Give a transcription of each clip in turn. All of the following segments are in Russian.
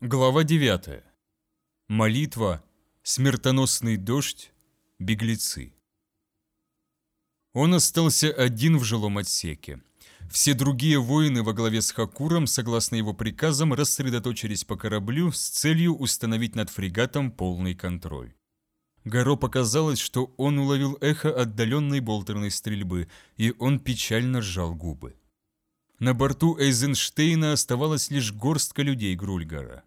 Глава 9. Молитва, смертоносный дождь, беглецы. Он остался один в жилом отсеке. Все другие воины во главе с Хакуром, согласно его приказам, рассредоточились по кораблю с целью установить над фрегатом полный контроль. Горо показалось, что он уловил эхо отдаленной болтерной стрельбы, и он печально сжал губы. На борту Эйзенштейна оставалась лишь горстка людей Грульгара.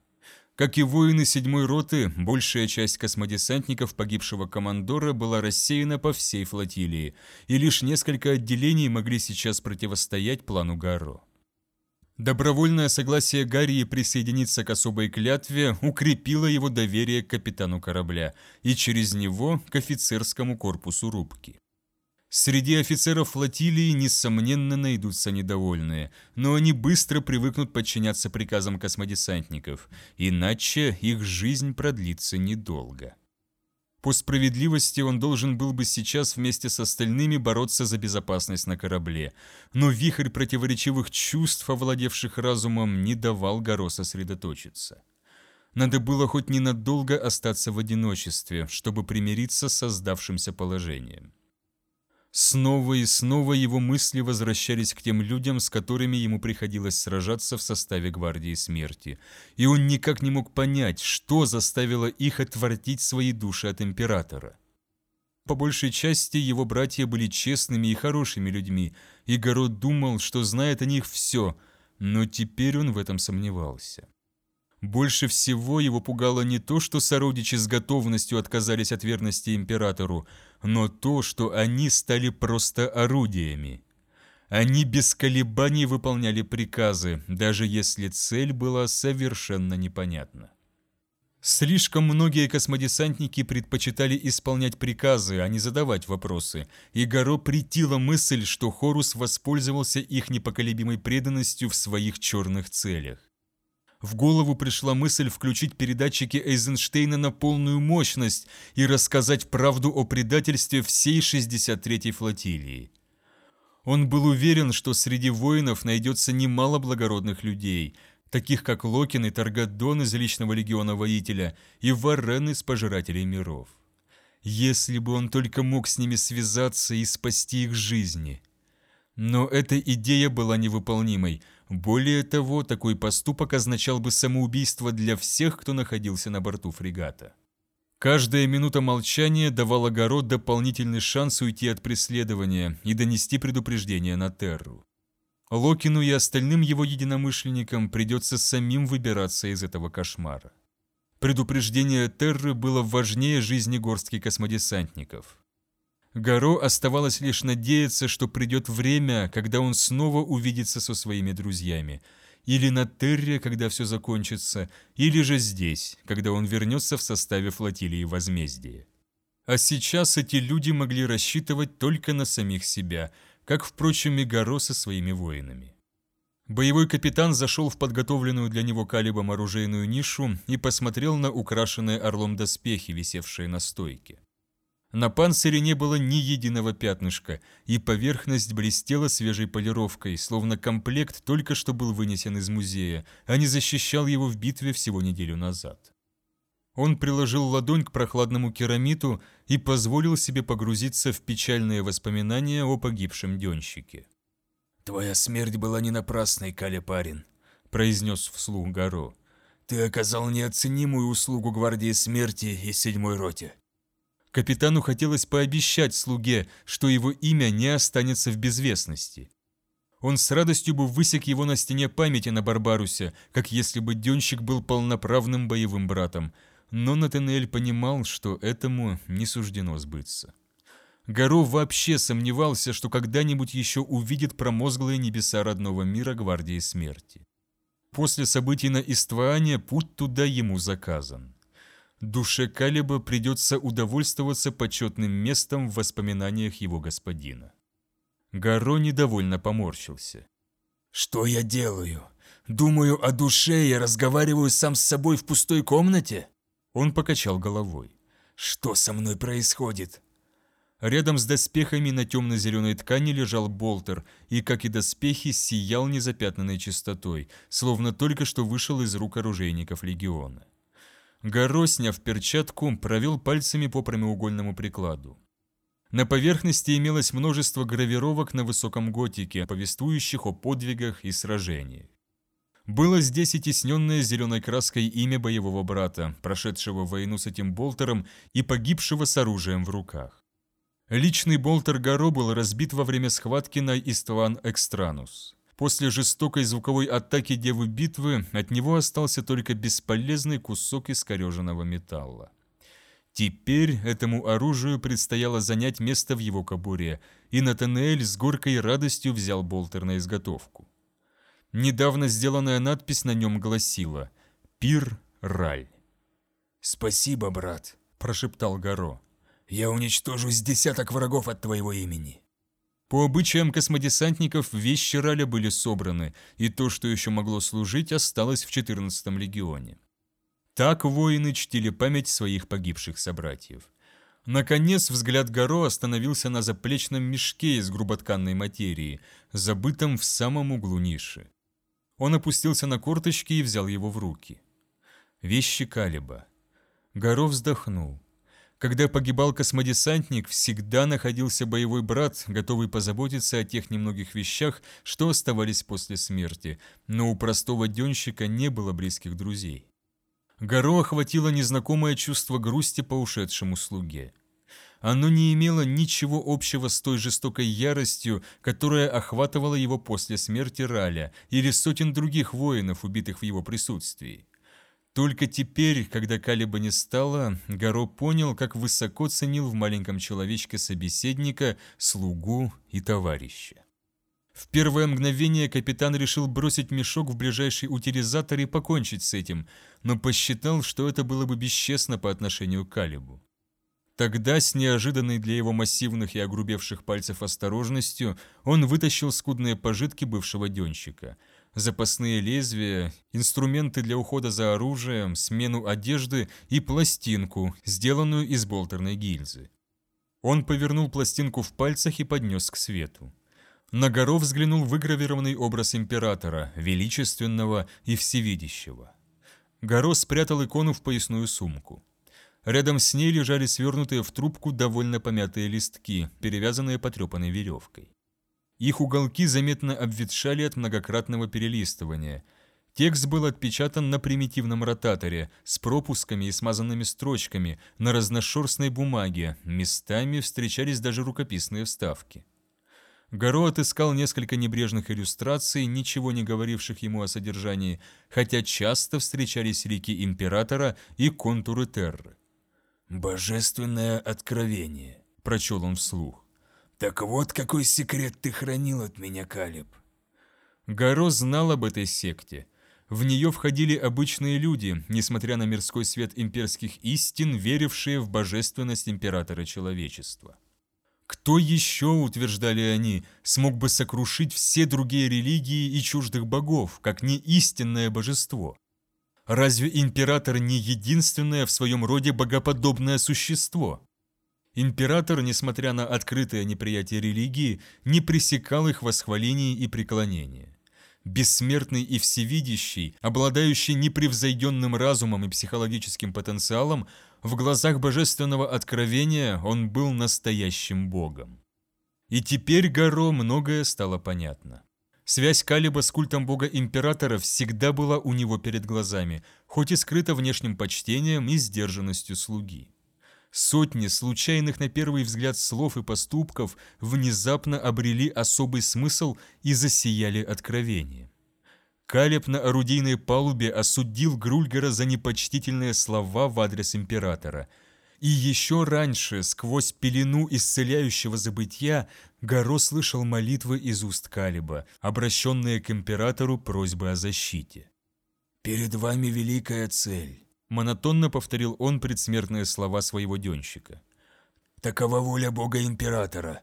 Как и воины седьмой роты, большая часть космодесантников погибшего командора была рассеяна по всей флотилии, и лишь несколько отделений могли сейчас противостоять плану Гарро. Добровольное согласие Гарри присоединиться к особой клятве укрепило его доверие к капитану корабля и через него к офицерскому корпусу рубки. Среди офицеров флотилии, несомненно, найдутся недовольные, но они быстро привыкнут подчиняться приказам космодесантников, иначе их жизнь продлится недолго. По справедливости он должен был бы сейчас вместе с остальными бороться за безопасность на корабле, но вихрь противоречивых чувств, овладевших разумом, не давал Горо сосредоточиться. Надо было хоть ненадолго остаться в одиночестве, чтобы примириться с создавшимся положением. Снова и снова его мысли возвращались к тем людям, с которыми ему приходилось сражаться в составе Гвардии Смерти, и он никак не мог понять, что заставило их отвратить свои души от Императора. По большей части его братья были честными и хорошими людьми, и Город думал, что знает о них все, но теперь он в этом сомневался. Больше всего его пугало не то, что сородичи с готовностью отказались от верности императору, но то, что они стали просто орудиями. Они без колебаний выполняли приказы, даже если цель была совершенно непонятна. Слишком многие космодесантники предпочитали исполнять приказы, а не задавать вопросы, и Горо притила мысль, что Хорус воспользовался их непоколебимой преданностью в своих черных целях. В голову пришла мысль включить передатчики Эйзенштейна на полную мощность и рассказать правду о предательстве всей 63-й флотилии. Он был уверен, что среди воинов найдется немало благородных людей, таких как Локин и Таргадон из личного легиона воителя и Варен из Пожирателей миров. Если бы он только мог с ними связаться и спасти их жизни. Но эта идея была невыполнимой – более того, такой поступок означал бы самоубийство для всех, кто находился на борту фрегата. Каждая минута молчания давала Горо дополнительный шанс уйти от преследования и донести предупреждение на Терру. Локину и остальным его единомышленникам придется самим выбираться из этого кошмара. Предупреждение Терры было важнее жизни горстки космодесантников. Гаро оставалось лишь надеяться, что придет время, когда он снова увидится со своими друзьями. Или на Терре, когда все закончится, или же здесь, когда он вернется в составе флотилии возмездия. А сейчас эти люди могли рассчитывать только на самих себя, как, впрочем, и Гаро со своими воинами. Боевой капитан зашел в подготовленную для него калибом оружейную нишу и посмотрел на украшенные орлом доспехи, висевшие на стойке. На панцире не было ни единого пятнышка, и поверхность блестела свежей полировкой, словно комплект только что был вынесен из музея, а не защищал его в битве всего неделю назад. Он приложил ладонь к прохладному керамиту и позволил себе погрузиться в печальные воспоминания о погибшем денщике. «Твоя смерть была не напрасной, Каля парень», – произнес вслух Гаро. «Ты оказал неоценимую услугу Гвардии Смерти и Седьмой Роте. Капитану хотелось пообещать слуге, что его имя не останется в безвестности. Он с радостью бы высек его на стене памяти на Барбарусе, как если бы Денщик был полноправным боевым братом, но Натанель понимал, что этому не суждено сбыться. Горо вообще сомневался, что когда-нибудь еще увидит промозглые небеса родного мира Гвардии Смерти. После событий на Истване путь туда ему заказан. Душе Калиба придется удовольствоваться почетным местом в воспоминаниях его господина. Гаро недовольно поморщился. «Что я делаю? Думаю о душе и разговариваю сам с собой в пустой комнате?» Он покачал головой. «Что со мной происходит?» Рядом с доспехами на темно-зеленой ткани лежал болтер, и, как и доспехи, сиял незапятнанной чистотой, словно только что вышел из рук оружейников легиона. Горо, сняв перчатку, провел пальцами по прямоугольному прикладу. На поверхности имелось множество гравировок на высоком готике, повествующих о подвигах и сражениях. Было здесь и тесненное зеленой краской имя боевого брата, прошедшего войну с этим болтером и погибшего с оружием в руках. Личный болтер Гаро был разбит во время схватки на Истван Экстранус. После жестокой звуковой атаки Девы Битвы от него остался только бесполезный кусок искореженного металла. Теперь этому оружию предстояло занять место в его кобуре, и Натанеэль с горькой радостью взял болтер на изготовку. Недавно сделанная надпись на нем гласила «Пир Раль». «Спасибо, брат», – прошептал Гаро. Я уничтожу с десяток врагов от твоего имени. По обычаям космодесантников вещи Раля были собраны, и то, что еще могло служить, осталось в 14-м легионе. Так воины чтили память своих погибших собратьев. Наконец взгляд Горо остановился на заплечном мешке из груботканной материи, забытом в самом углу ниши. Он опустился на корточки и взял его в руки. Вещи Калиба. Горо вздохнул. Когда погибал космодесантник, всегда находился боевой брат, готовый позаботиться о тех немногих вещах, что оставались после смерти, но у простого денщика не было близких друзей. Горо охватило незнакомое чувство грусти по ушедшему слуге. Оно не имело ничего общего с той жестокой яростью, которая охватывала его после смерти Раля или сотен других воинов, убитых в его присутствии. Только теперь, когда Калиба не стало, Гаро понял, как высоко ценил в маленьком человечке собеседника, слугу и товарища. В первое мгновение капитан решил бросить мешок в ближайший утилизатор и покончить с этим, но посчитал, что это было бы бесчестно по отношению к Калибу. Тогда, с неожиданной для его массивных и огрубевших пальцев осторожностью, он вытащил скудные пожитки бывшего денщика – запасные лезвия, инструменты для ухода за оружием, смену одежды и пластинку, сделанную из болтерной гильзы. Он повернул пластинку в пальцах и поднес к свету. На гору взглянул выгравированный образ императора, величественного и всевидящего. Горо спрятал икону в поясную сумку. Рядом с ней лежали свернутые в трубку довольно помятые листки, перевязанные потрепанной веревкой. Их уголки заметно обветшали от многократного перелистывания. Текст был отпечатан на примитивном ротаторе с пропусками и смазанными строчками на разношерстной бумаге, местами встречались даже рукописные вставки. Горо отыскал несколько небрежных иллюстраций, ничего не говоривших ему о содержании, хотя часто встречались лики императора и контуры терры. «Божественное откровение», – прочел он вслух. «Так вот какой секрет ты хранил от меня, Калиб!» Гаро знал об этой секте. В нее входили обычные люди, несмотря на мирской свет имперских истин, верившие в божественность императора человечества. Кто еще, утверждали они, смог бы сокрушить все другие религии и чуждых богов, как не истинное божество? Разве император не единственное в своем роде богоподобное существо? Император, несмотря на открытое неприятие религии, не пресекал их восхвалений и преклонения. Бессмертный и всевидящий, обладающий непревзойденным разумом и психологическим потенциалом, в глазах божественного откровения он был настоящим богом. И теперь Гаро многое стало понятно. Связь Калиба с культом бога императора всегда была у него перед глазами, хоть и скрыта внешним почтением и сдержанностью слуги. Сотни случайных на первый взгляд слов и поступков внезапно обрели особый смысл и засияли откровением. Калеб на орудийной палубе осудил Грульгера за непочтительные слова в адрес императора. И еще раньше, сквозь пелену исцеляющего забытья, Горо слышал молитвы из уст Калиба, обращенные к императору просьбы о защите. «Перед вами великая цель Монотонно повторил он предсмертные слова своего денщика. «Такова воля Бога Императора.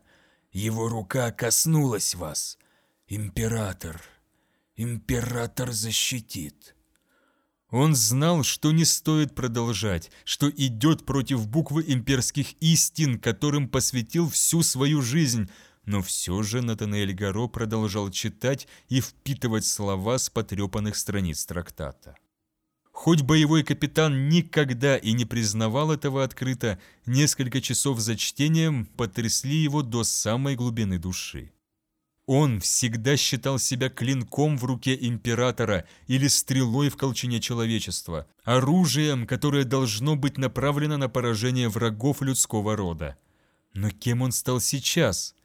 Его рука коснулась вас. Император. Император защитит». Он знал, что не стоит продолжать, что идет против буквы имперских истин, которым посвятил всю свою жизнь, но все же Натанель Гаро продолжал читать и впитывать слова с потрепанных страниц трактата. Хоть боевой капитан никогда и не признавал этого открыто, несколько часов за чтением потрясли его до самой глубины души. Он всегда считал себя клинком в руке императора или стрелой в колчине человечества, оружием, которое должно быть направлено на поражение врагов людского рода. Но кем он стал сейчас?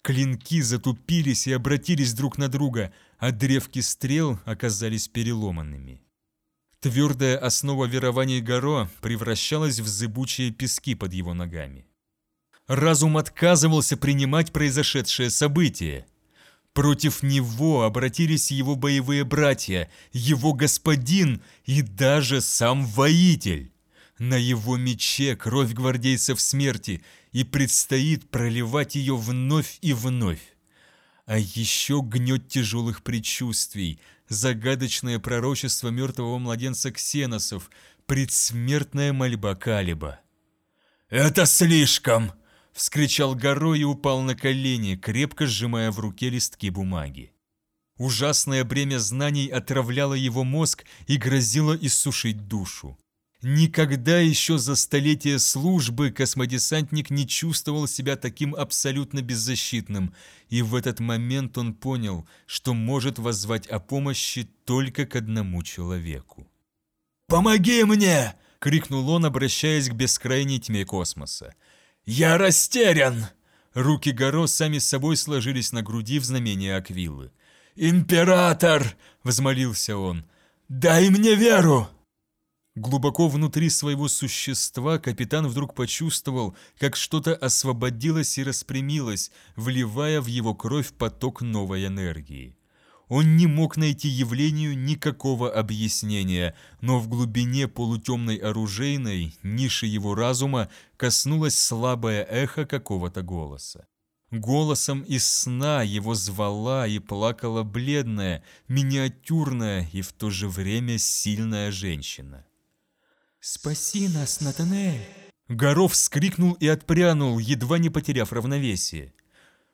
Клинки затупились и обратились друг на друга, а древки стрел оказались переломанными. Твердая основа верований Горо превращалась в зыбучие пески под его ногами. Разум отказывался принимать произошедшее событие – Против него обратились его боевые братья, его господин и даже сам воитель. На его мече кровь гвардейцев смерти, и предстоит проливать ее вновь и вновь. А еще гнет тяжелых предчувствий, загадочное пророчество мертвого младенца Ксеносов, предсмертная мольба Калиба. «Это слишком!» — вскричал горой и упал на колени, крепко сжимая в руке листки бумаги. Ужасное бремя знаний отравляло его мозг и грозило иссушить душу. Никогда еще за столетия службы космодесантник не чувствовал себя таким абсолютно беззащитным, и в этот момент он понял, что может воззвать о помощи только к одному человеку. «Помоги мне!» — крикнул он, обращаясь к бескрайней тьме космоса. «Я растерян!» Руки Горо сами собой сложились на груди в знамение Аквилы. «Император!» — взмолился он. «Дай мне веру!» Глубоко внутри своего существа капитан вдруг почувствовал, как что-то освободилось и распрямилось, вливая в его кровь поток новой энергии. Он не мог найти явлению никакого объяснения, но в глубине полутемной оружейной, ниши его разума, коснулось слабое эхо какого-то голоса. Голосом из сна его звала и плакала бледная, миниатюрная и в то же время сильная женщина. «Спаси нас, Натанель!» Горов вскрикнул и отпрянул, едва не потеряв равновесие.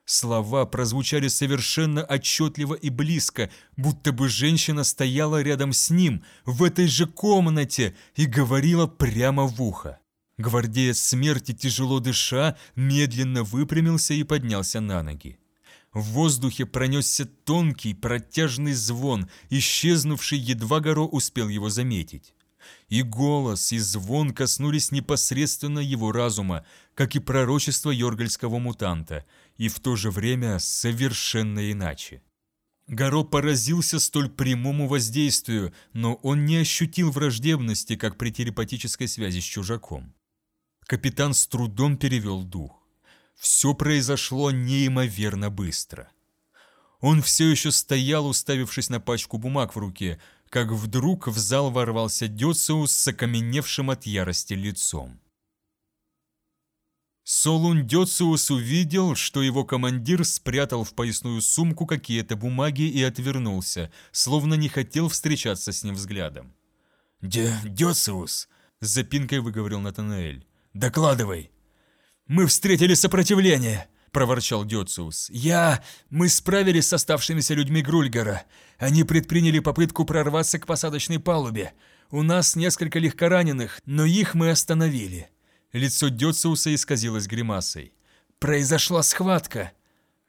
Слова прозвучали совершенно отчетливо и близко, будто бы женщина стояла рядом с ним, в этой же комнате, и говорила прямо в ухо. Гвардеец смерти, тяжело дыша, медленно выпрямился и поднялся на ноги. В воздухе пронесся тонкий протяжный звон, исчезнувший едва Горо успел его заметить. И голос, и звон коснулись непосредственно его разума, как и пророчество йоргальского мутанта, и в то же время совершенно иначе. Горо поразился столь прямому воздействию, но он не ощутил враждебности, как при телепатической связи с чужаком. Капитан с трудом перевел дух. Все произошло неимоверно быстро. Он все еще стоял, уставившись на пачку бумаг в руке, как вдруг в зал ворвался Дёциус с окаменевшим от ярости лицом. Солун Дёциус увидел, что его командир спрятал в поясную сумку какие-то бумаги и отвернулся, словно не хотел встречаться с ним взглядом. «Дё... Дёциус!» — с запинкой выговорил Натанаэль. «Докладывай!» «Мы встретили сопротивление!» — проворчал Дёциус. «Я... Мы справились с оставшимися людьми Грульгара. Они предприняли попытку прорваться к посадочной палубе. У нас несколько легкораненых, но их мы остановили». Лицо Дёциуса исказилось гримасой. «Произошла схватка!»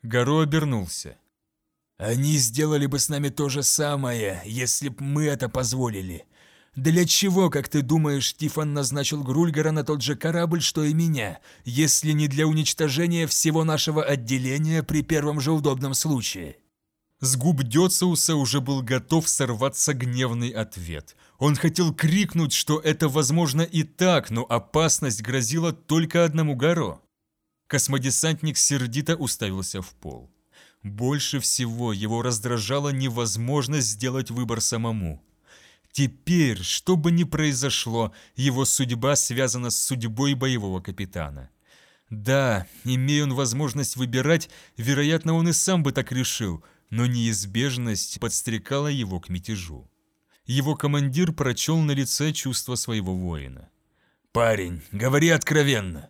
Горо обернулся. «Они сделали бы с нами то же самое, если б мы это позволили. Для чего, как ты думаешь, Тифон назначил Грульгара на тот же корабль, что и меня, если не для уничтожения всего нашего отделения при первом же удобном случае?» С губ Дёциуса уже был готов сорваться гневный ответ. Он хотел крикнуть, что это возможно и так, но опасность грозила только одному Гаро. Космодесантник сердито уставился в пол. Больше всего его раздражала невозможность сделать выбор самому. Теперь, что бы ни произошло, его судьба связана с судьбой боевого капитана. Да, имея он возможность выбирать, вероятно, он и сам бы так решил, но неизбежность подстрекала его к мятежу. Его командир прочел на лице чувство своего воина. «Парень, говори откровенно!»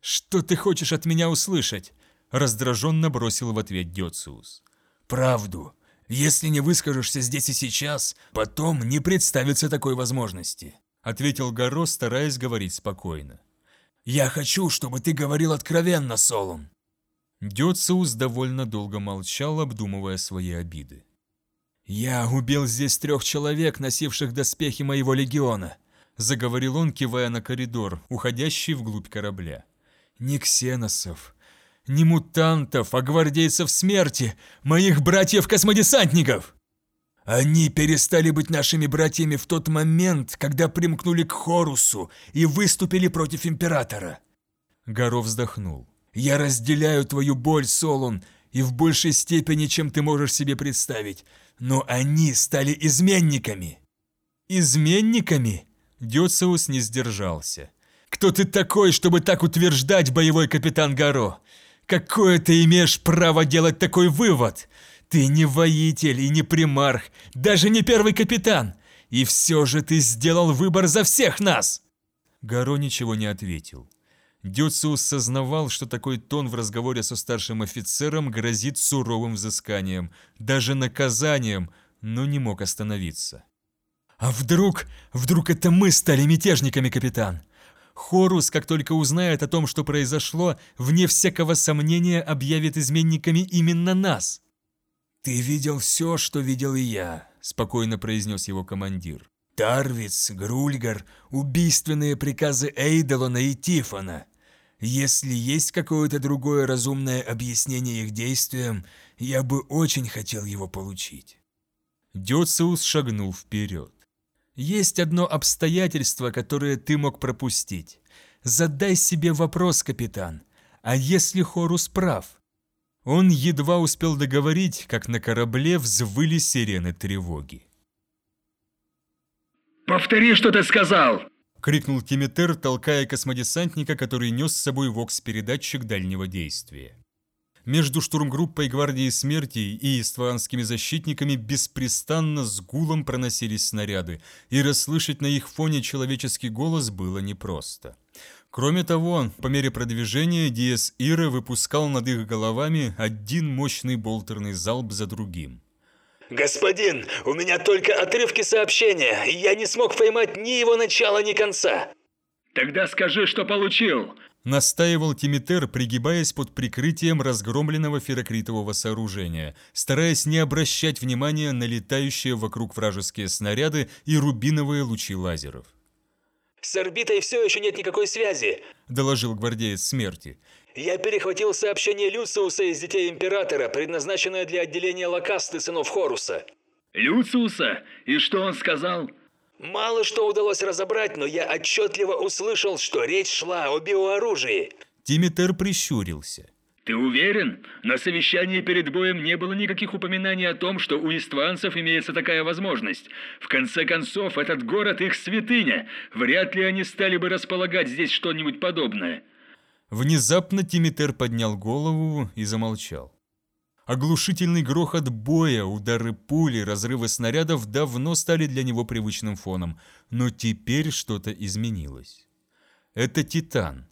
«Что ты хочешь от меня услышать?» раздраженно бросил в ответ Дёциус. «Правду. Если не выскажешься здесь и сейчас, потом не представится такой возможности», ответил Горо, стараясь говорить спокойно. «Я хочу, чтобы ты говорил откровенно, Солон». Дёциус довольно долго молчал, обдумывая свои обиды. «Я убил здесь трех человек, носивших доспехи моего легиона», заговорил он, кивая на коридор, уходящий вглубь корабля. «Не ксеносов, не мутантов, а гвардейцев смерти, моих братьев-космодесантников!» Они перестали быть нашими братьями в тот момент, когда примкнули к Хорусу и выступили против Императора. Гаро вздохнул. «Я разделяю твою боль, Солун, и в большей степени, чем ты можешь себе представить, но они стали изменниками». «Изменниками?» Дёциус не сдержался. «Кто ты такой, чтобы так утверждать, боевой капитан Гаро? Какое ты имеешь право делать такой вывод? Ты не воитель и не примарх, даже не первый капитан. И все же ты сделал выбор за всех нас!» Гаро ничего не ответил. Дюциус сознавал, что такой тон в разговоре со старшим офицером грозит суровым взысканием, даже наказанием, но не мог остановиться. «А вдруг, вдруг это мы стали мятежниками, капитан? Хорус, как только узнает о том, что произошло, вне всякого сомнения объявит изменниками именно нас». «Ты видел все, что видел и я», – спокойно произнес его командир. «Тарвиц, Грульгар, убийственные приказы Эйдолона и Тифона. Если есть какое-то другое разумное объяснение их действиям, я бы очень хотел его получить». Дёциус шагнул вперед. Есть одно обстоятельство, которое ты мог пропустить. Задай себе вопрос, капитан. А если Хорус прав? Он едва успел договорить, как на корабле взвыли сирены тревоги. «Повтори, что ты сказал!» — крикнул Тимитер, толкая космодесантника, который нес с собой вокс-передатчик дальнего действия. Между штурмгруппой Гвардии Смерти и истванскими защитниками беспрестанно с гулом проносились снаряды, и расслышать на их фоне человеческий голос было непросто. Кроме того, по мере продвижения Диэс Ира выпускал над их головами один мощный болтерный залп за другим. «Господин, у меня только отрывки сообщения, я не смог поймать ни его начала, ни конца!» «Тогда скажи, что получил!» Настаивал Тимитер, пригибаясь под прикрытием разгромленного ферокритового сооружения, стараясь не обращать внимания на летающие вокруг вражеские снаряды и рубиновые лучи лазеров. «С орбитой все еще нет никакой связи», – доложил гвардеец смерти. «Я перехватил сообщение Люциуса из Детей Императора, предназначенное для отделения Лакасты сынов Хоруса». «Люциуса? И что он сказал?» Мало что удалось разобрать, но я отчетливо услышал, что речь шла о биооружии. Тимитер прищурился. Ты уверен? На совещании перед боем не было никаких упоминаний о том, что у истванцев имеется такая возможность. В конце концов, этот город их святыня. Вряд ли они стали бы располагать здесь что-нибудь подобное. Внезапно Тимитер поднял голову и замолчал. Оглушительный грохот боя, удары пули, разрывы снарядов давно стали для него привычным фоном, но теперь что-то изменилось. Это Титан.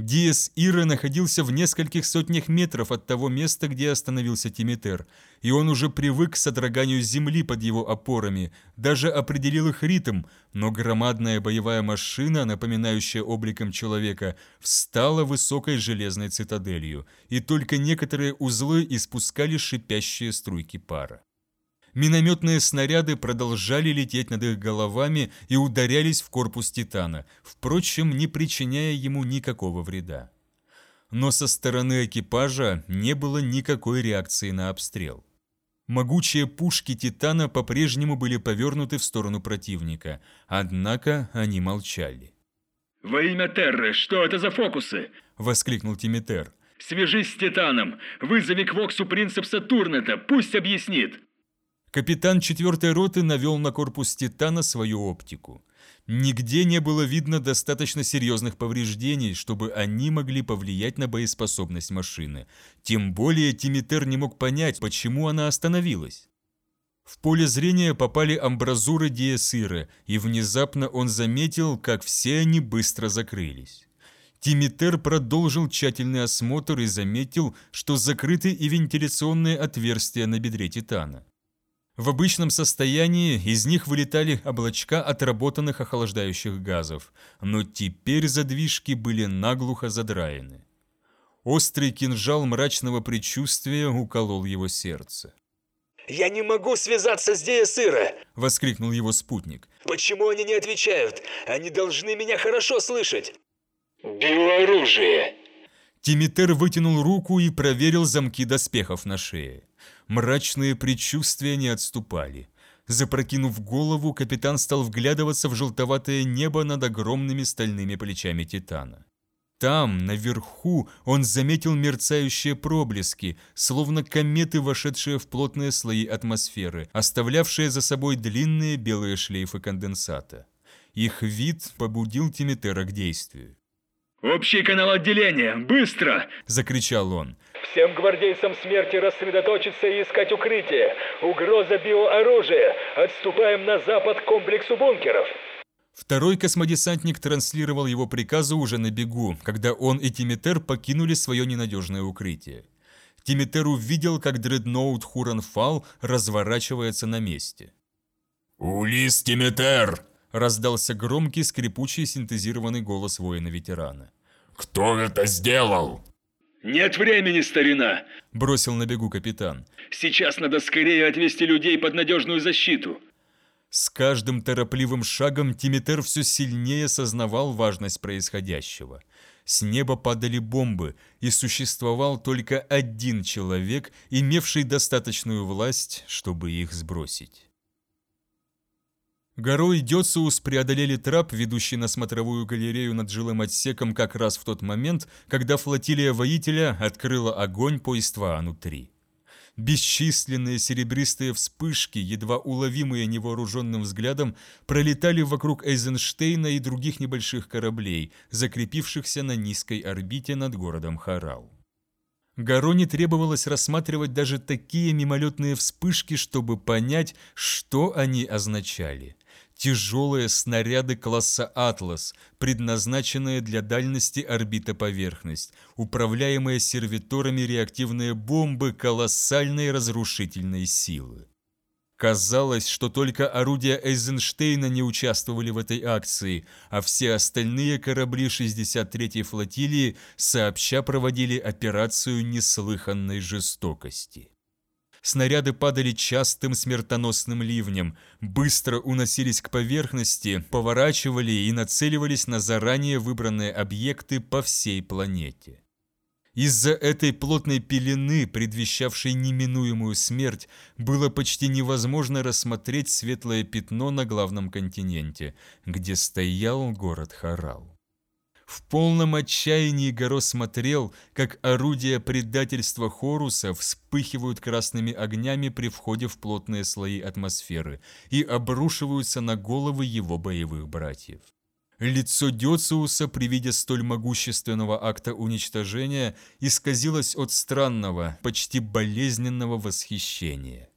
Диас Ира находился в нескольких сотнях метров от того места, где остановился Тимитер, и он уже привык к содроганию земли под его опорами, даже определил их ритм, но громадная боевая машина, напоминающая обликом человека, встала высокой железной цитаделью, и только некоторые узлы испускали шипящие струйки пара. Минометные снаряды продолжали лететь над их головами и ударялись в корпус Титана, впрочем, не причиняя ему никакого вреда. Но со стороны экипажа не было никакой реакции на обстрел. Могучие пушки Титана по-прежнему были повернуты в сторону противника, однако они молчали. «Во имя Терры, что это за фокусы?» – воскликнул Тимитер. «Свяжись с Титаном! Вызови к Воксу принцепса Турнета, пусть объяснит!» Капитан четвертой роты навел на корпус Титана свою оптику. Нигде не было видно достаточно серьезных повреждений, чтобы они могли повлиять на боеспособность машины. Тем более Тимитер не мог понять, почему она остановилась. В поле зрения попали амбразуры Диесыры, и внезапно он заметил, как все они быстро закрылись. Тимитер продолжил тщательный осмотр и заметил, что закрыты и вентиляционные отверстия на бедре Титана. В обычном состоянии из них вылетали облачка отработанных охлаждающих газов, но теперь задвижки были наглухо задраены. Острый кинжал мрачного предчувствия уколол его сердце. «Я не могу связаться с Диесыра!» – воскликнул его спутник. «Почему они не отвечают? Они должны меня хорошо слышать!» «Биооружие!» Тимитер вытянул руку и проверил замки доспехов на шее. Мрачные предчувствия не отступали. Запрокинув голову, капитан стал вглядываться в желтоватое небо над огромными стальными плечами Титана. Там, наверху, он заметил мерцающие проблески, словно кометы, вошедшие в плотные слои атмосферы, оставлявшие за собой длинные белые шлейфы конденсата. Их вид побудил Тимитера к действию. «Общий канал отделения! Быстро!» – закричал он. «Всем гвардейцам смерти рассредоточиться и искать укрытие! Угроза биооружия! Отступаем на запад к комплексу бункеров!» Второй космодесантник транслировал его приказы уже на бегу, когда он и Тимитер покинули свое ненадежное укрытие. Тимитер увидел, как дредноут Хуранфал разворачивается на месте. «Улис Тимитер!» – раздался громкий, скрипучий, синтезированный голос воина-ветерана. «Кто это сделал?» «Нет времени, старина!» – бросил на бегу капитан. «Сейчас надо скорее отвести людей под надежную защиту!» С каждым торопливым шагом Тимитер все сильнее сознавал важность происходящего. С неба падали бомбы, и существовал только один человек, имевший достаточную власть, чтобы их сбросить. Горой Дёциус преодолели трап, ведущий на смотровую галерею над жилым отсеком как раз в тот момент, когда флотилия воителя открыла огонь по Истваану-3. Бесчисленные серебристые вспышки, едва уловимые невооруженным взглядом, пролетали вокруг Эйзенштейна и других небольших кораблей, закрепившихся на низкой орбите над городом Харал. Гароне требовалось рассматривать даже такие мимолетные вспышки, чтобы понять, что они означали. Тяжелые снаряды класса «Атлас», предназначенные для дальности орбита-поверхность, управляемые сервиторами реактивные бомбы колоссальной разрушительной силы. Казалось, что только орудия Эйзенштейна не участвовали в этой акции, а все остальные корабли 63-й флотилии сообща проводили операцию неслыханной жестокости. Снаряды падали частым смертоносным ливнем, быстро уносились к поверхности, поворачивали и нацеливались на заранее выбранные объекты по всей планете. Из-за этой плотной пелены, предвещавшей неминуемую смерть, было почти невозможно рассмотреть светлое пятно на главном континенте, где стоял город Харал. В полном отчаянии Горо смотрел, как орудия предательства Хоруса вспыхивают красными огнями при входе в плотные слои атмосферы и обрушиваются на головы его боевых братьев. Лицо Дёциуса при виде столь могущественного акта уничтожения исказилось от странного, почти болезненного восхищения.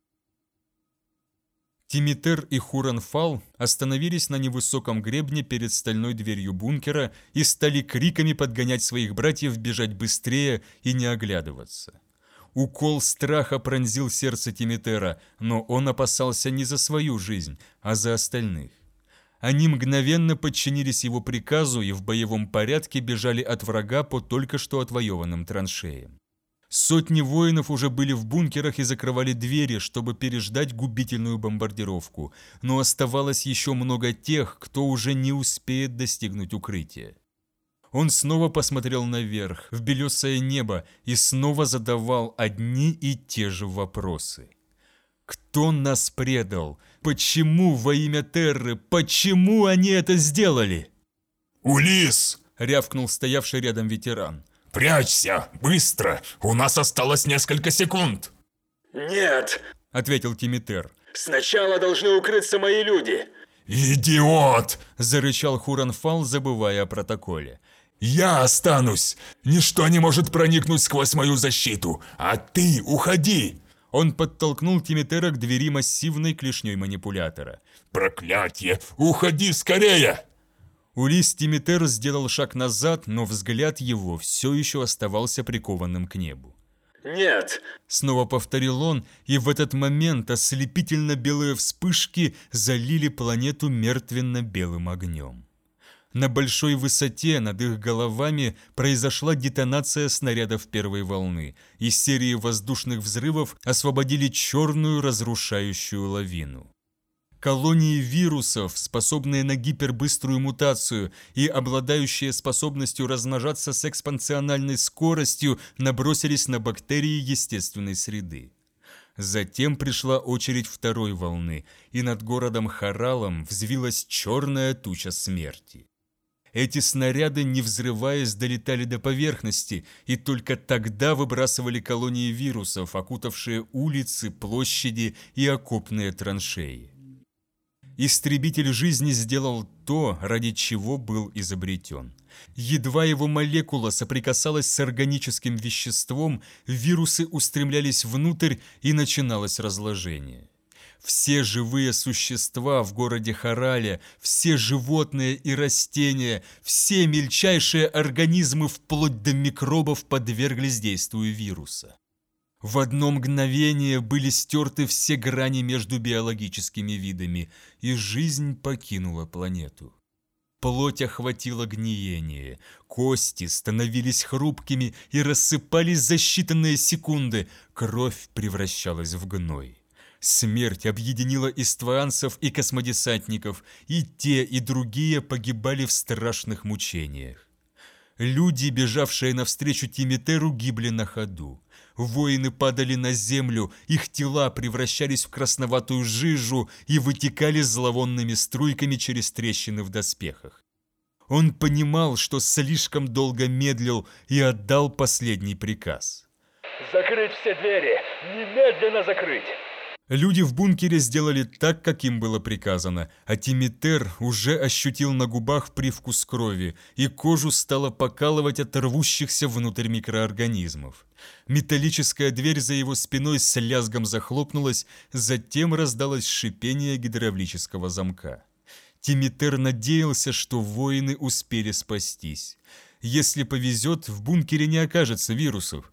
Тимитер и Хуранфал остановились на невысоком гребне перед стальной дверью бункера и стали криками подгонять своих братьев бежать быстрее и не оглядываться. Укол страха пронзил сердце Тимитера, но он опасался не за свою жизнь, а за остальных. Они мгновенно подчинились его приказу и в боевом порядке бежали от врага по только что отвоеванным траншеям. Сотни воинов уже были в бункерах и закрывали двери, чтобы переждать губительную бомбардировку, но оставалось еще много тех, кто уже не успеет достигнуть укрытия. Он снова посмотрел наверх, в белесое небо, и снова задавал одни и те же вопросы. Кто нас предал? Почему во имя Терры? Почему они это сделали? «Улис!» — рявкнул стоявший рядом ветеран. «Прячься! Быстро! У нас осталось несколько секунд!» «Нет!» — ответил Тимитер. «Сначала должны укрыться мои люди!» «Идиот!» — зарычал Хуранфал, забывая о протоколе. «Я останусь! Ничто не может проникнуть сквозь мою защиту! А ты уходи!» Он подтолкнул Тимитера к двери массивной клешней манипулятора. «Проклятье! Уходи скорее!» Улис Тимитер сделал шаг назад, но взгляд его все еще оставался прикованным к небу. «Нет!» – снова повторил он, и в этот момент ослепительно-белые вспышки залили планету мертвенно-белым огнем. На большой высоте над их головами произошла детонация снарядов первой волны, и серии воздушных взрывов освободили черную разрушающую лавину. Колонии вирусов, способные на гипербыструю мутацию и обладающие способностью размножаться с экспансиональной скоростью, набросились на бактерии естественной среды. Затем пришла очередь второй волны, и над городом Харалом взвилась черная туча смерти. Эти снаряды, не взрываясь, долетали до поверхности, и только тогда выбрасывали колонии вирусов, окутавшие улицы, площади и окопные траншеи. Истребитель жизни сделал то, ради чего был изобретен. Едва его молекула соприкасалась с органическим веществом, вирусы устремлялись внутрь и начиналось разложение. Все живые существа в городе Харале, все животные и растения, все мельчайшие организмы вплоть до микробов подверглись действию вируса. В одно мгновение были стерты все грани между биологическими видами, и жизнь покинула планету. Плоть охватила гниение, кости становились хрупкими и рассыпались за считанные секунды, кровь превращалась в гной. Смерть объединила истванцев и космодесантников, и те, и другие погибали в страшных мучениях. Люди, бежавшие навстречу Тимитеру, гибли на ходу. Воины падали на землю, их тела превращались в красноватую жижу и вытекали зловонными струйками через трещины в доспехах. Он понимал, что слишком долго медлил и отдал последний приказ. «Закрыть все двери! Немедленно закрыть!» Люди в бункере сделали так, как им было приказано, а Тимитер уже ощутил на губах привкус крови, и кожу стало покалывать от рвущихся внутрь микроорганизмов. Металлическая дверь за его спиной с лязгом захлопнулась, затем раздалось шипение гидравлического замка. Тимитер надеялся, что воины успели спастись. Если повезет, в бункере не окажется вирусов.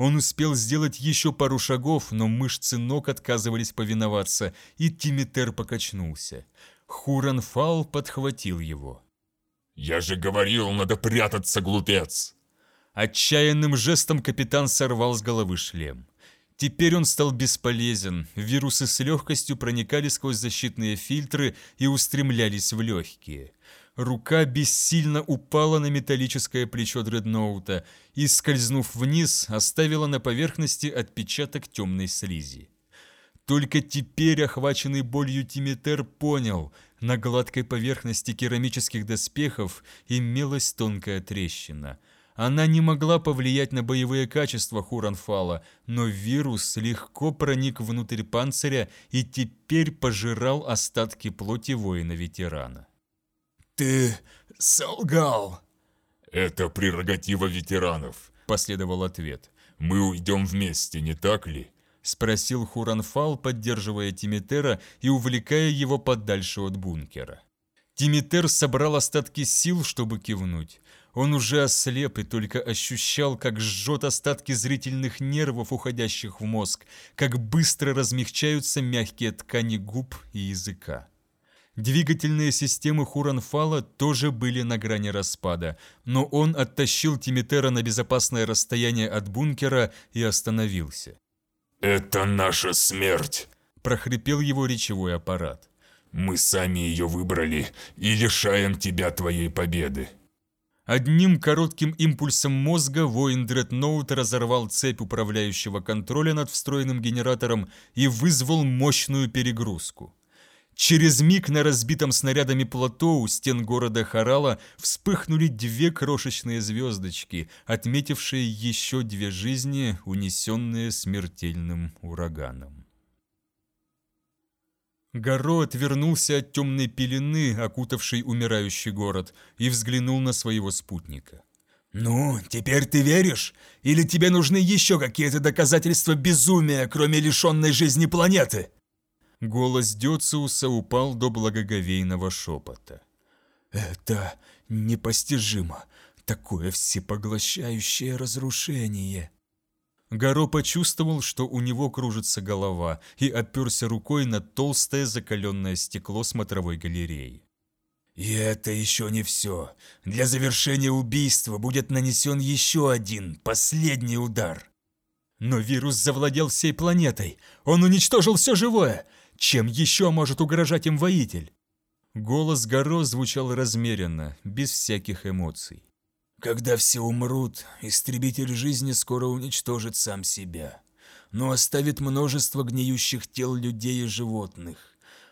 Он успел сделать еще пару шагов, но мышцы ног отказывались повиноваться, и Тимитер покачнулся. Хуранфал подхватил его. «Я же говорил, надо прятаться, глупец!» Отчаянным жестом капитан сорвал с головы шлем. Теперь он стал бесполезен, вирусы с легкостью проникали сквозь защитные фильтры и устремлялись в легкие. Рука бессильно упала на металлическое плечо дредноута и, скользнув вниз, оставила на поверхности отпечаток темной слизи. Только теперь охваченный болью Тимитер понял, на гладкой поверхности керамических доспехов имелась тонкая трещина. Она не могла повлиять на боевые качества Хуранфала, но вирус легко проник внутрь панциря и теперь пожирал остатки плоти воина-ветерана. «Ты солгал!» «Это прерогатива ветеранов», — последовал ответ. «Мы уйдем вместе, не так ли?» — спросил Хуранфал, поддерживая Тимитера и увлекая его подальше от бункера. Тимитер собрал остатки сил, чтобы кивнуть. Он уже ослеп и только ощущал, как жжет остатки зрительных нервов, уходящих в мозг, как быстро размягчаются мягкие ткани губ и языка. Двигательные системы Хуранфала тоже были на грани распада, но он оттащил Тимитера на безопасное расстояние от бункера и остановился. «Это наша смерть!» – прохрипел его речевой аппарат. «Мы сами ее выбрали и лишаем тебя твоей победы!» Одним коротким импульсом мозга воин Дредноут разорвал цепь управляющего контроля над встроенным генератором и вызвал мощную перегрузку. Через миг на разбитом снарядами плато у стен города Харала вспыхнули две крошечные звездочки, отметившие еще две жизни, унесенные смертельным ураганом. Горо отвернулся от темной пелены, окутавшей умирающий город, и взглянул на своего спутника. «Ну, теперь ты веришь? Или тебе нужны еще какие-то доказательства безумия, кроме лишенной жизни планеты?» Голос Дёциуса упал до благоговейного шепота. «Это непостижимо. Такое всепоглощающее разрушение». Гаро почувствовал, что у него кружится голова, и оперся рукой на толстое закаленное стекло смотровой галереи. И это еще не все. Для завершения убийства будет нанесен еще один, последний удар. Но вирус завладел всей планетой. Он уничтожил все живое. Чем еще может угрожать им воитель? Голос Гаро звучал размеренно, без всяких эмоций. Когда все умрут, истребитель жизни скоро уничтожит сам себя, но оставит множество гниющих тел людей и животных.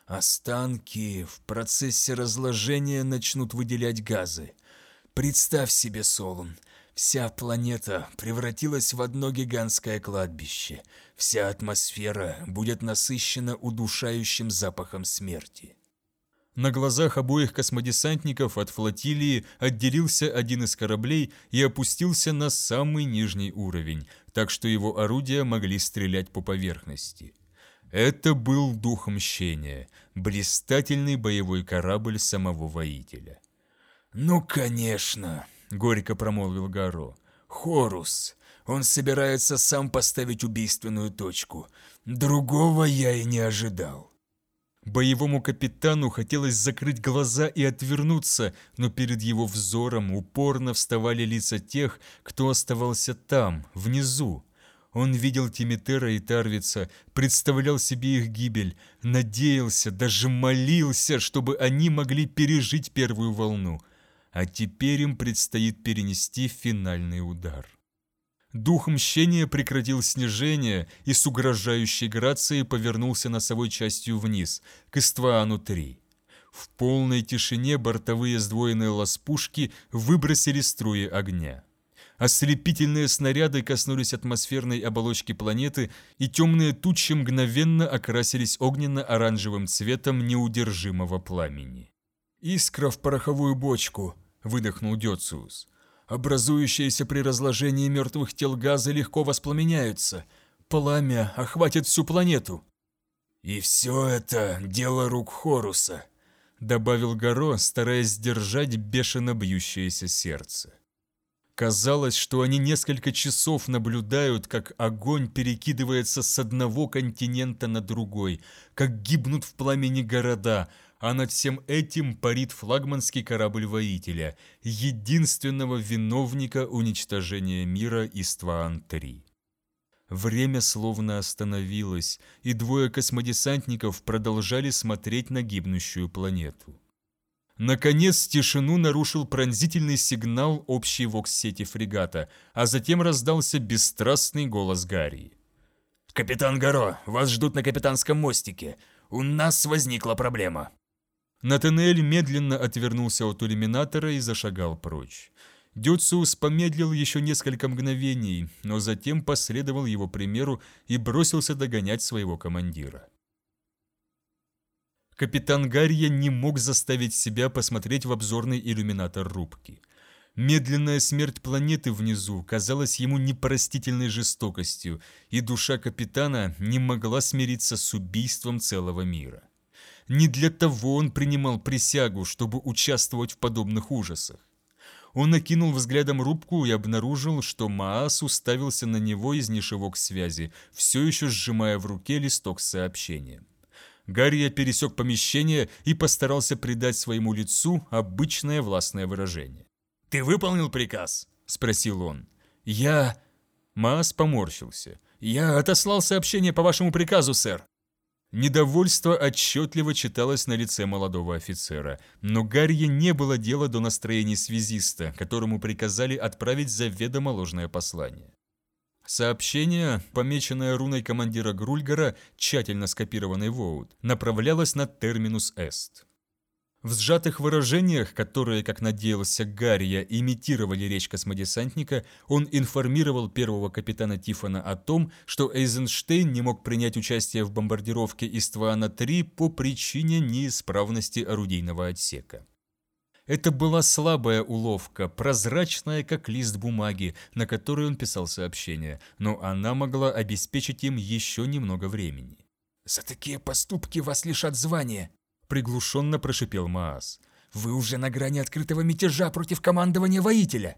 Останки в процессе разложения начнут выделять газы. Представь себе, Солун, вся планета превратилась в одно гигантское кладбище. Вся атмосфера будет насыщена удушающим запахом смерти. На глазах обоих космодесантников от флотилии отделился один из кораблей и опустился на самый нижний уровень, так что его орудия могли стрелять по поверхности. Это был дух мщения, блистательный боевой корабль самого воителя. «Ну, конечно», — горько промолвил Гаро. «Хорус. Он собирается сам поставить убийственную точку. Другого я и не ожидал». Боевому капитану хотелось закрыть глаза и отвернуться, но перед его взором упорно вставали лица тех, кто оставался там, внизу. Он видел Тимитера и Тарвица, представлял себе их гибель, надеялся, даже молился, чтобы они могли пережить первую волну. А теперь им предстоит перенести финальный удар. Дух мщения прекратил снижение и с угрожающей грацией повернулся носовой частью вниз, к Истваану-3. В полной тишине бортовые сдвоенные ласпушки выбросили струи огня. Ослепительные снаряды коснулись атмосферной оболочки планеты, и темные тучи мгновенно окрасились огненно-оранжевым цветом неудержимого пламени. «Искра в пороховую бочку», — выдохнул Дёциус. Образующиеся при разложении мертвых тел газы легко воспламеняются. Пламя охватит всю планету. «И все это дело рук Хоруса», — добавил Горо, стараясь сдержать бешено бьющееся сердце. Казалось, что они несколько часов наблюдают, как огонь перекидывается с одного континента на другой, как гибнут в пламени города, а над всем этим парит флагманский корабль воителя, единственного виновника уничтожения мира Истваан-3. Время словно остановилось, и двое космодесантников продолжали смотреть на гибнущую планету. Наконец тишину нарушил пронзительный сигнал общей вокс-сети фрегата, а затем раздался бесстрастный голос Гарри. «Капитан Горо, вас ждут на капитанском мостике. У нас возникла проблема». Натанель медленно отвернулся от иллюминатора и зашагал прочь. Дюциус помедлил еще несколько мгновений, но затем последовал его примеру и бросился догонять своего командира. Капитан Гарья не мог заставить себя посмотреть в обзорный иллюминатор рубки. Медленная смерть планеты внизу казалась ему непростительной жестокостью, и душа капитана не могла смириться с убийством целого мира. Не для того он принимал присягу, чтобы участвовать в подобных ужасах. Он накинул взглядом рубку и обнаружил, что Маас уставился на него из нишевок связи, все еще сжимая в руке листок с сообщением. Гарри пересек помещение и постарался придать своему лицу обычное властное выражение. «Ты выполнил приказ?» – спросил он. «Я...» Маас поморщился. «Я отослал сообщение по вашему приказу, сэр». Недовольство отчетливо читалось на лице молодого офицера, но Гарри не было дела до настроений связиста, которому приказали отправить заведомо ложное послание. Сообщение, помеченное руной командира Грульгара, тщательно скопированной в Оуд, направлялось на терминус эст. В сжатых выражениях, которые, как надеялся Гаррия, имитировали речь космодесантника, он информировал первого капитана Тифона о том, что Эйзенштейн не мог принять участие в бомбардировке Иствана-3 по причине неисправности орудийного отсека. Это была слабая уловка, прозрачная, как лист бумаги, на который он писал сообщение, но она могла обеспечить им еще немного времени. «За такие поступки вас лишат звания», — Приглушенно прошипел Маас. «Вы уже на грани открытого мятежа против командования воителя».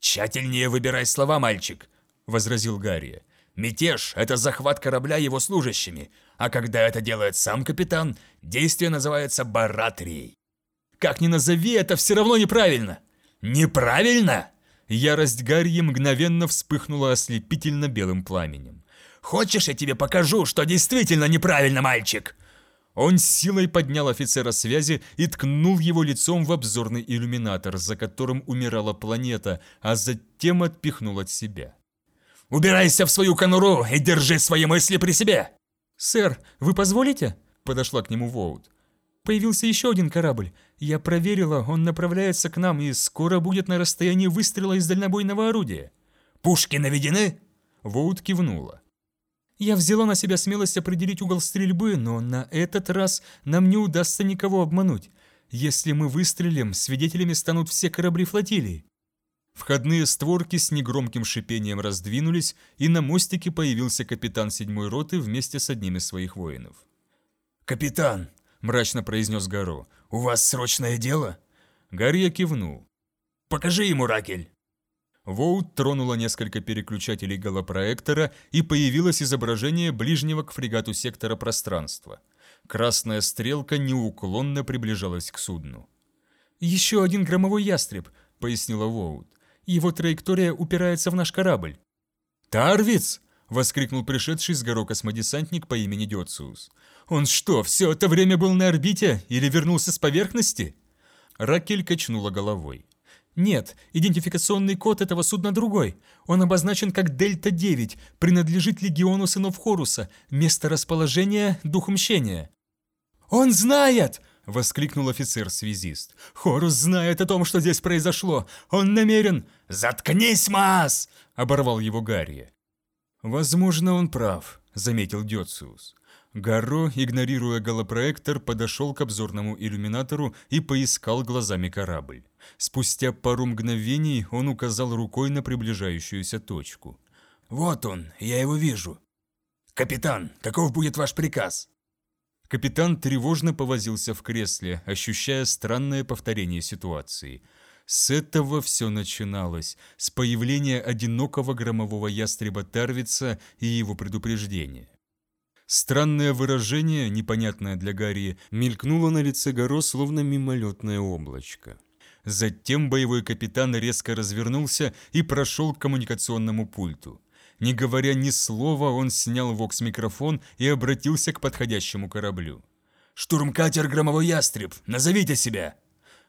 «Тщательнее выбирай слова, мальчик», — возразил Гарри. «Мятеж — это захват корабля его служащими, а когда это делает сам капитан, действие называется баратрией». Как ни назови, это все равно неправильно. Неправильно? Ярость Гарри мгновенно вспыхнула ослепительно белым пламенем. Хочешь, я тебе покажу, что действительно неправильно, мальчик? Он силой поднял офицера связи и ткнул его лицом в обзорный иллюминатор, за которым умирала планета, а затем отпихнул от себя. «Убирайся в свою конуру и держи свои мысли при себе!» «Сэр, вы позволите?» – подошла к нему Воут. «Появился еще один корабль. Я проверила, он направляется к нам и скоро будет на расстоянии выстрела из дальнобойного орудия». «Пушки наведены?» Воут кивнула. Я взяла на себя смелость определить угол стрельбы, но на этот раз нам не удастся никого обмануть. Если мы выстрелим, свидетелями станут все корабли флотилии. Входные створки с негромким шипением раздвинулись, и на мостике появился капитан седьмой роты вместе с одним из своих воинов. «Капитан!» – мрачно произнес Гаро. «У вас срочное дело?» Гарри кивнул. «Покажи ему, Ракель!» Воут тронула несколько переключателей голопроектора, и появилось изображение ближнего к фрегату сектора пространства. Красная стрелка неуклонно приближалась к судну. «Еще один громовой ястреб», — пояснила Воут. «Его траектория упирается в наш корабль». «Тарвиц!» — воскликнул пришедший с горы космодесантник по имени Дёциус. «Он что, все это время был на орбите или вернулся с поверхности?» Ракель качнула головой. Нет, идентификационный код этого судна другой. Он обозначен как Дельта-9, принадлежит легиону сынов Хоруса, место расположения – Дух Мщения. «Он знает!» – воскликнул офицер-связист. «Хорус знает о том, что здесь произошло! Он намерен...» «Заткнись, Маас!» – оборвал его Гарри. «Возможно, он прав», – заметил Дёциус. Гарро, игнорируя голопроектор, подошел к обзорному иллюминатору и поискал глазами корабль. Спустя пару мгновений он указал рукой на приближающуюся точку. «Вот он, я его вижу. Капитан, каков будет ваш приказ?» Капитан тревожно повозился в кресле, ощущая странное повторение ситуации. С этого все начиналось, с появления одинокого громового ястреба Тарвица и его предупреждения. Странное выражение, непонятное для Гарри, мелькнуло на лице Горо, словно мимолетное облачко. Затем боевой капитан резко развернулся и прошел к коммуникационному пульту. Не говоря ни слова, он снял вокс-микрофон и обратился к подходящему кораблю. «Штурмкатер Громовой Ястреб, назовите себя!»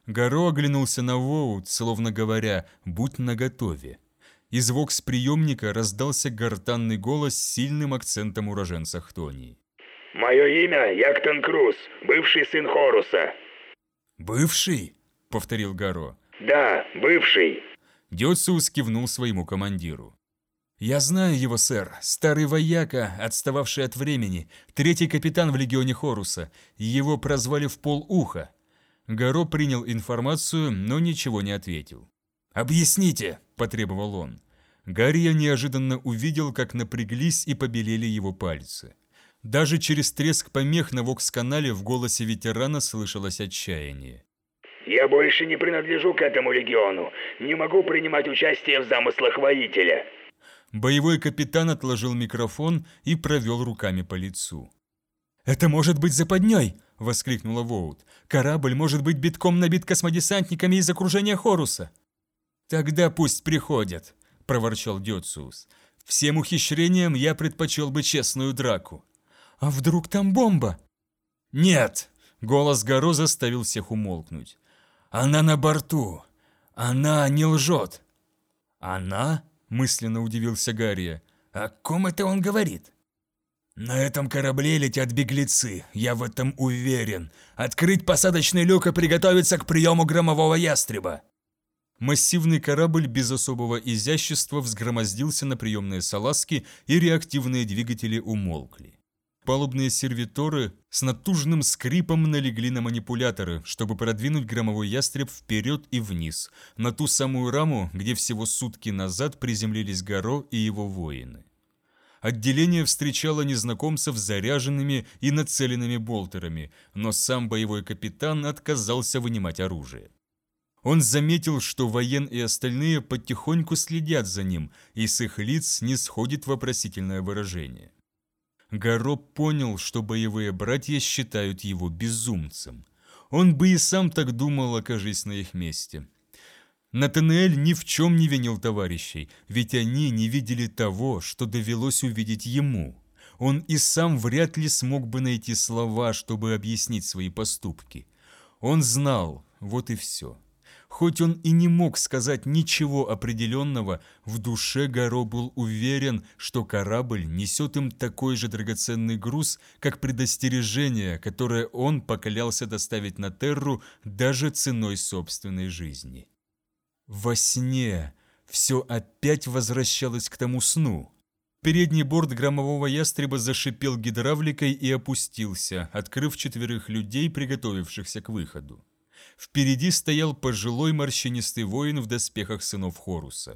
Горо оглянулся на Воут, словно говоря «будь наготове». Из вокс-приемника раздался гортанный голос с сильным акцентом уроженца Хтонии. «Мое имя Яктон Круз, бывший сын Хоруса». «Бывший?» — повторил Гаро. «Да, бывший». Дёциус кивнул своему командиру. «Я знаю его, сэр. Старый вояка, отстававший от времени, третий капитан в легионе Хоруса. Его прозвали в пол уха». Гаро принял информацию, но ничего не ответил. «Объясните!» – потребовал он. Гарри неожиданно увидел, как напряглись и побелели его пальцы. Даже через треск помех на вокс-канале в голосе ветерана слышалось отчаяние. «Я больше не принадлежу к этому легиону. Не могу принимать участие в замыслах воителя». Боевой капитан отложил микрофон и провел руками по лицу. «Это может быть западней!» – воскликнула Воут. «Корабль может быть битком набит космодесантниками из окружения Хоруса!» «Тогда пусть приходят», – проворчал Дёциус. «Всем ухищрениям я предпочел бы честную драку». «А вдруг там бомба?» «Нет!» – голос Горо заставил всех умолкнуть. «Она на борту. Она не лжет». «Она?» – мысленно удивился Гарри. «О ком это он говорит?» «На этом корабле летят беглецы, я в этом уверен. Открыть посадочный люк и приготовиться к приему громового ястреба!» Массивный корабль без особого изящества взгромоздился на приемные салазки, и реактивные двигатели умолкли. Палубные сервиторы с натужным скрипом налегли на манипуляторы, чтобы продвинуть громовой ястреб вперед и вниз, на ту самую раму, где всего сутки назад приземлились Горо и его воины. Отделение встречало незнакомцев заряженными и нацеленными болтерами, но сам боевой капитан отказался вынимать оружие. Он заметил, что воен и остальные потихоньку следят за ним, и с их лиц не сходит вопросительное выражение. Гароб понял, что боевые братья считают его безумцем. Он бы и сам так думал, окажись на их месте. Натанель ни в чем не винил товарищей, ведь они не видели того, что довелось увидеть ему. Он и сам вряд ли смог бы найти слова, чтобы объяснить свои поступки. Он знал, вот и все. Хоть он и не мог сказать ничего определенного, в душе Гаро был уверен, что корабль несет им такой же драгоценный груз, как предостережение, которое он поклялся доставить на Терру даже ценой собственной жизни. Во сне все опять возвращалось к тому сну. Передний борт громового ястреба зашипел гидравликой и опустился, открыв четверых людей, приготовившихся к выходу. Впереди стоял пожилой морщинистый воин в доспехах сынов Хоруса.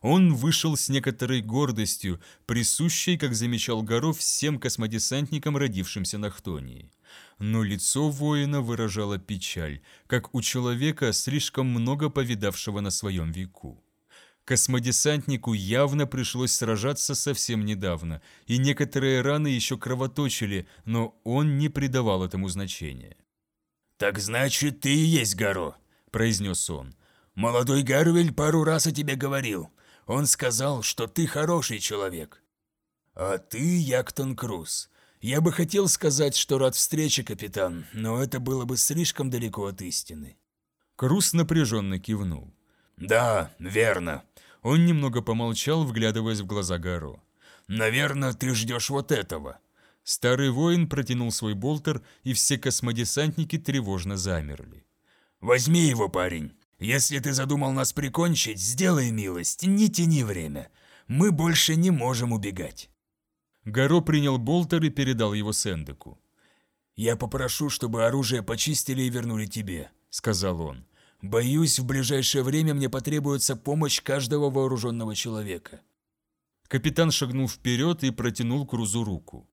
Он вышел с некоторой гордостью, присущей, как замечал Горов, всем космодесантникам, родившимся на Хтонии. Но лицо воина выражало печаль, как у человека, слишком много повидавшего на своем веку. Космодесантнику явно пришлось сражаться совсем недавно, и некоторые раны еще кровоточили, но он не придавал этому значения. «Так значит, ты и есть Гаро», – произнес он. «Молодой Гарвель пару раз о тебе говорил. Он сказал, что ты хороший человек». «А ты Яктон Круз. Я бы хотел сказать, что рад встрече, капитан, но это было бы слишком далеко от истины». Круз напряженно кивнул. «Да, верно». Он немного помолчал, вглядываясь в глаза Гаро. «Наверное, ты ждешь вот этого». Старый воин протянул свой болтер, и все космодесантники тревожно замерли. «Возьми его, парень. Если ты задумал нас прикончить, сделай милость, не тяни время. Мы больше не можем убегать». Гаро принял болтер и передал его Сэндеку. «Я попрошу, чтобы оружие почистили и вернули тебе», — сказал он. «Боюсь, в ближайшее время мне потребуется помощь каждого вооруженного человека». Капитан шагнул вперед и протянул Крузу руку.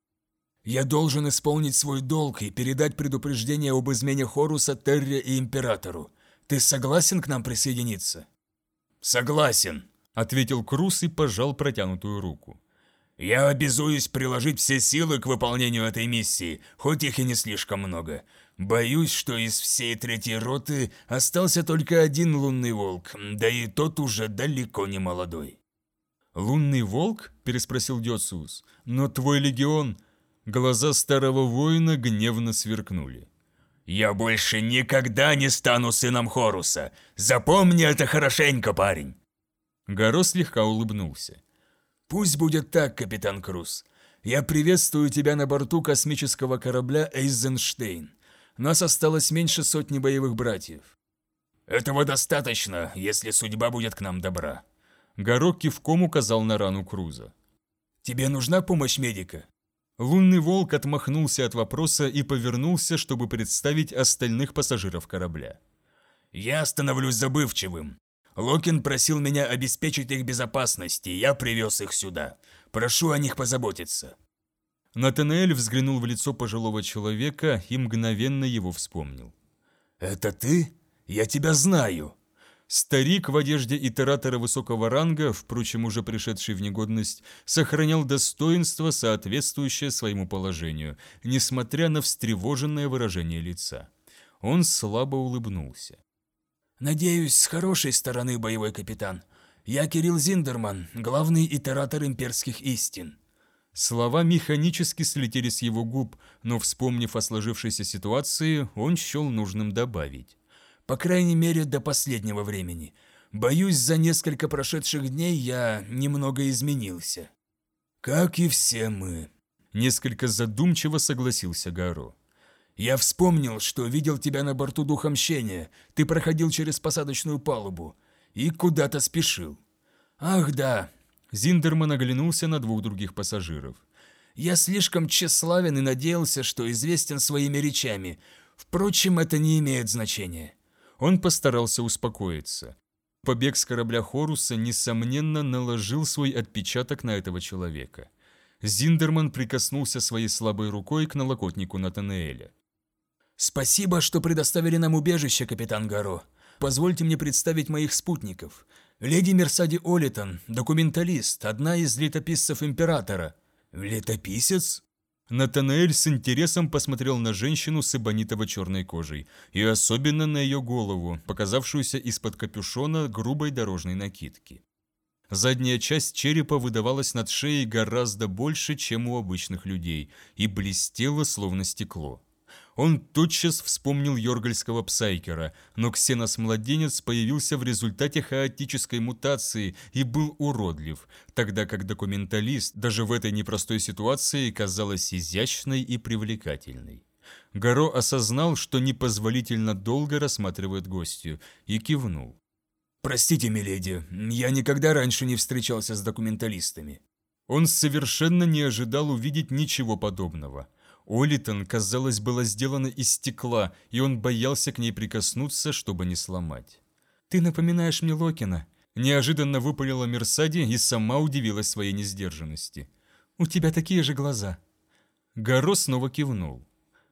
Я должен исполнить свой долг и передать предупреждение об измене Хоруса, Терре и Императору. Ты согласен к нам присоединиться?» «Согласен», — ответил Крус и пожал протянутую руку. «Я обязуюсь приложить все силы к выполнению этой миссии, хоть их и не слишком много. Боюсь, что из всей третьей роты остался только один лунный волк, да и тот уже далеко не молодой». «Лунный волк?» – переспросил Дёциус. «Но твой легион...» Глаза старого воина гневно сверкнули. «Я больше никогда не стану сыном Хоруса! Запомни это хорошенько, парень!» Горо слегка улыбнулся. «Пусть будет так, капитан Круз. Я приветствую тебя на борту космического корабля Эйзенштейн. Нас осталось меньше сотни боевых братьев. Этого достаточно, если судьба будет к нам добра». Горо кивком указал на рану Круза. «Тебе нужна помощь медика?» Лунный волк отмахнулся от вопроса и повернулся, чтобы представить остальных пассажиров корабля. «Я становлюсь забывчивым. Локин просил меня обеспечить их безопасность, и я привез их сюда. Прошу о них позаботиться». Натанаэль взглянул в лицо пожилого человека и мгновенно его вспомнил. «Это ты? Я тебя знаю!» Старик в одежде итератора высокого ранга, впрочем, уже пришедший в негодность, сохранял достоинство, соответствующее своему положению, несмотря на встревоженное выражение лица. Он слабо улыбнулся. «Надеюсь, с хорошей стороны, боевой капитан. Я Кирилл Зиндерман, главный итератор имперских истин». Слова механически слетели с его губ, но, вспомнив о сложившейся ситуации, он счел нужным добавить. По крайней мере, до последнего времени. Боюсь, за несколько прошедших дней я немного изменился. Как и все мы. Несколько задумчиво согласился Гаро. Я вспомнил, что видел тебя на борту Духа Мщения. Ты проходил через посадочную палубу и куда-то спешил. Ах да. Зиндерман оглянулся на двух других пассажиров. Я слишком тщеславен и надеялся, что известен своими речами. Впрочем, это не имеет значения. Он постарался успокоиться. Побег с корабля Хоруса, несомненно, наложил свой отпечаток на этого человека. Зиндерман прикоснулся своей слабой рукой к налокотнику Натанаэля. «Спасибо, что предоставили нам убежище, капитан Гаро. Позвольте мне представить моих спутников. Леди Мерсади Олитон, документалист, одна из летописцев Императора». «Летописец?» Натанаэль с интересом посмотрел на женщину с эбонитово-черной кожей, и особенно на ее голову, показавшуюся из-под капюшона грубой дорожной накидки. Задняя часть черепа выдавалась над шеей гораздо больше, чем у обычных людей, и блестела, словно стекло. Он тотчас вспомнил Йоргальского псайкера, но ксенос-младенец появился в результате хаотической мутации и был уродлив, тогда как документалист даже в этой непростой ситуации казалась изящной и привлекательной. Горо осознал, что непозволительно долго рассматривает гостью, и кивнул. «Простите, миледи, я никогда раньше не встречался с документалистами». Он совершенно не ожидал увидеть ничего подобного. Олитон, казалось, была сделана из стекла, и он боялся к ней прикоснуться, чтобы не сломать. «Ты напоминаешь мне Локина», – неожиданно выпалила Мерсади и сама удивилась своей несдержанности. «У тебя такие же глаза». Горо снова кивнул.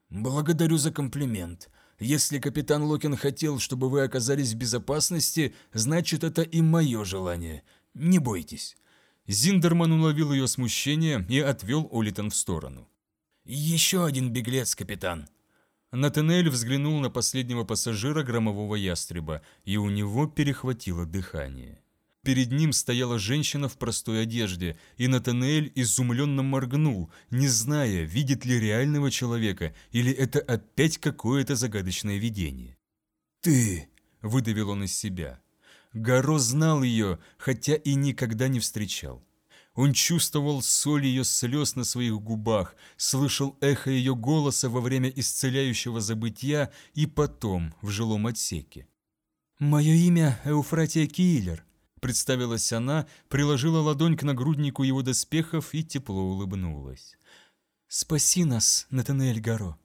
«Благодарю за комплимент. Если капитан Локин хотел, чтобы вы оказались в безопасности, значит, это и мое желание. Не бойтесь». Зиндерман уловил ее смущение и отвел Олитон в сторону. «Еще один беглец, капитан». Натанель взглянул на последнего пассажира громового ястреба, и у него перехватило дыхание. Перед ним стояла женщина в простой одежде, и Натанель изумленно моргнул, не зная, видит ли реального человека, или это опять какое-то загадочное видение. «Ты!» – выдавил он из себя. Гаро знал ее, хотя и никогда не встречал. Он чувствовал соль ее слез на своих губах, слышал эхо ее голоса во время исцеляющего забытия и потом в жилом отсеке. «Мое имя Эуфратия Киллер», — представилась она, приложила ладонь к нагруднику его доспехов и тепло улыбнулась. «Спаси нас, Натанаэль Гаро».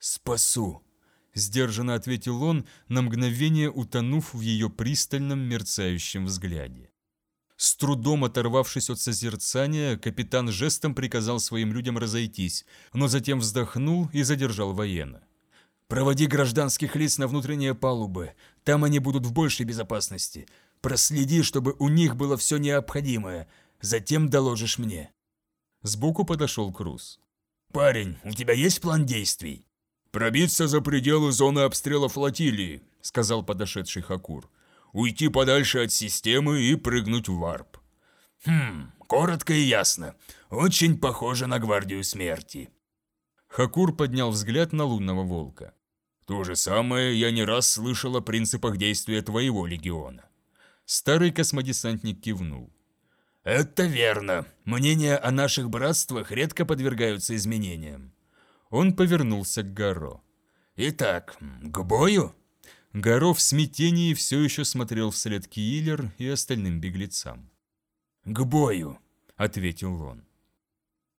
«Спасу», — сдержанно ответил он, на мгновение утонув в ее пристальном мерцающем взгляде. С трудом оторвавшись от созерцания, капитан жестом приказал своим людям разойтись, но затем вздохнул и задержал военно. «Проводи гражданских лиц на внутренние палубы, там они будут в большей безопасности. Проследи, чтобы у них было все необходимое, затем доложишь мне». Сбоку подошел Круз. «Парень, у тебя есть план действий?» «Пробиться за пределы зоны обстрела флотилии», — сказал подошедший Хакур уйти подальше от системы и прыгнуть в варп. Хм, коротко и ясно. Очень похоже на гвардию смерти. Хакур поднял взгляд на лунного волка. То же самое я не раз слышал о принципах действия твоего легиона. Старый космодесантник кивнул. Это верно. Мнения о наших братствах редко подвергаются изменениям. Он повернулся к Гаро. Итак, к бою? Горов в смятении все еще смотрел вслед Киллер и остальным беглецам. «К бою!» — ответил он.